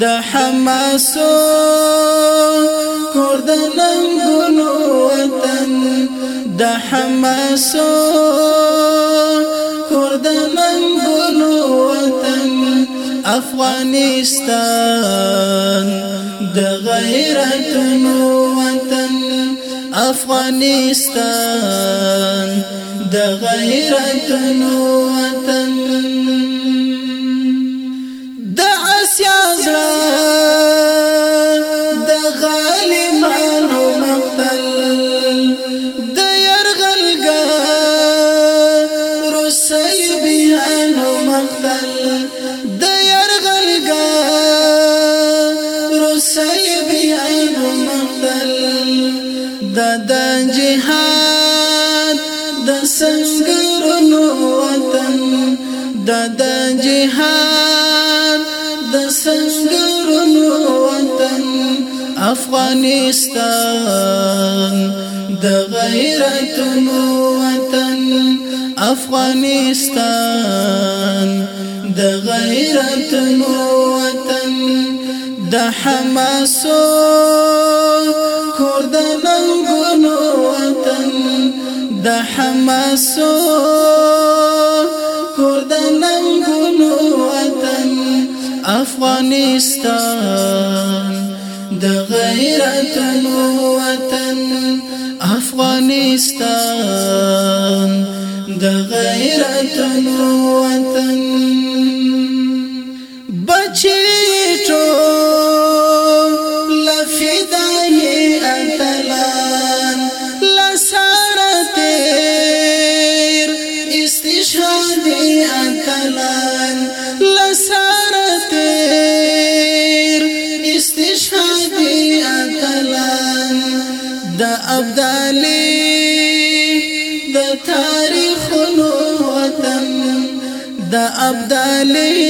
د حماسو کور د ننګونو وطن د حماسو کور د ننګونو وطن افغانستان د غیرتونو وطن افغانستان د غیرتونو وطن افغانستان د غیرتونو وطن افغانستان د غیرتونو وطن د حماسو کور د ننګونو وطن د حماسو کور د ننګونو وطن افغانستان د غیرت وطن افغانستان د غیرت وطن بچی ټول لفدای اتلان استشهاد اتلان تاریخونو وطن د ابدالي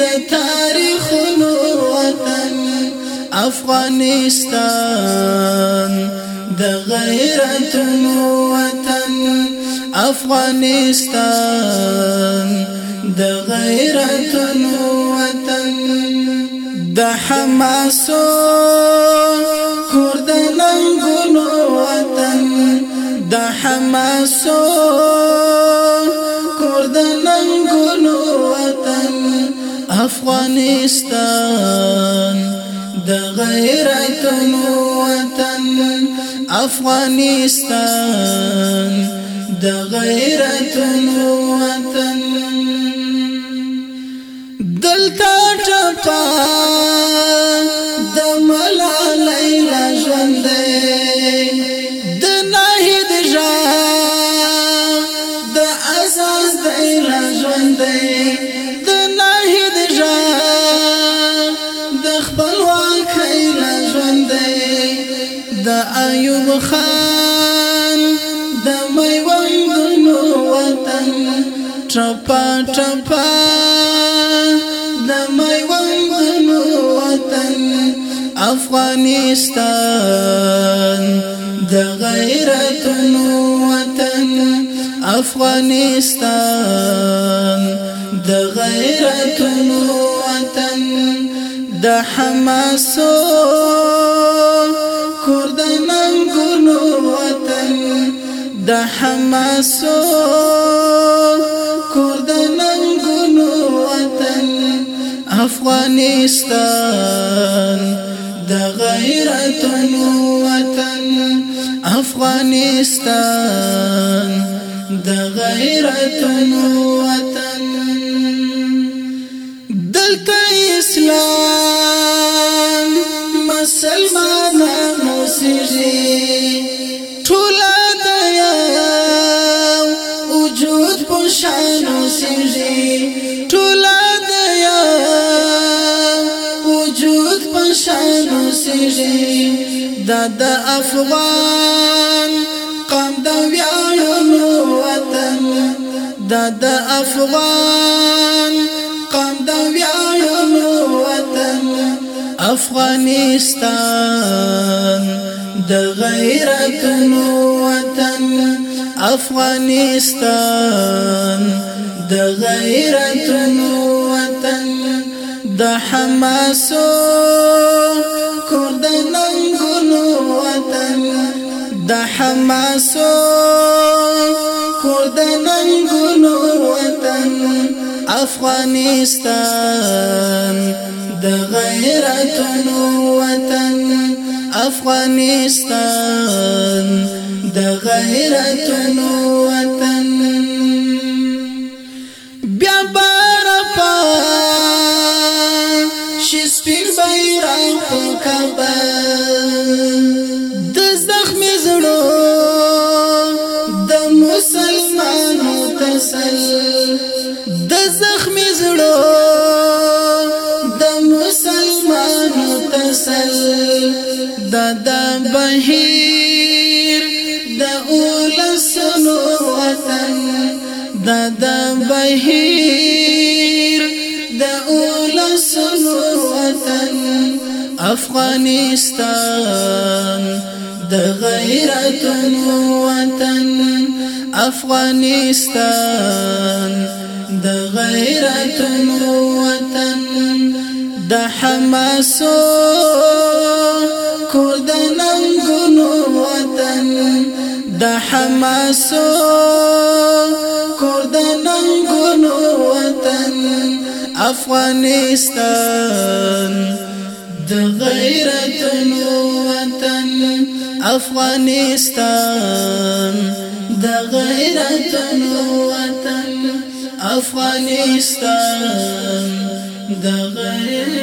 د تاریخونو وطن افغانستان د غیرتونو وطن افغانستان د غیرتونو وطن د حماسو سو کور د ننګونو وطن افغانستان د غیرتونو وطن افغانستان د غیرتونو وطن دلته ټپا د ملالۍ لا ژوندې دی د ناهد جا د خپلواک خیر ژوند دی د ایوب خان د میوندونو وطن چپا چپا د میوندونو وطن افغانستان د غیرتونو افغانستان د غیرتونو وطن د حماسو کردن انګونو وطن د حماسو کردن انګونو وطن افغانستان د غیرتونو وطن افغانستان د غیرت وطن دلته اسلام مسلمان موسیږي ټول د یو وجود په شان موسیږي ټول د یو وجود په شان موسیږي د افغان دا د افغان قام د ویاړو وطن افغانستان د غیرت وطن افغانستان د غیرت وطن د حماسو کور د ننګونو وطن د حماسو افغانستان د غیرتونو وطن افغانستان د غیرتونو متصل دا دا بهیر دا اولسلو وطن دا دا بهیر دا اولسلو وطن افغانستان د غیرت وطن افغانستان د غیرت وطن د حماسو کور د ننګونو وطن د حماسو کور د ننګونو وطن افغانستان د غیرتونو وطن افغانستان د غیرتونو وطن افغانستان the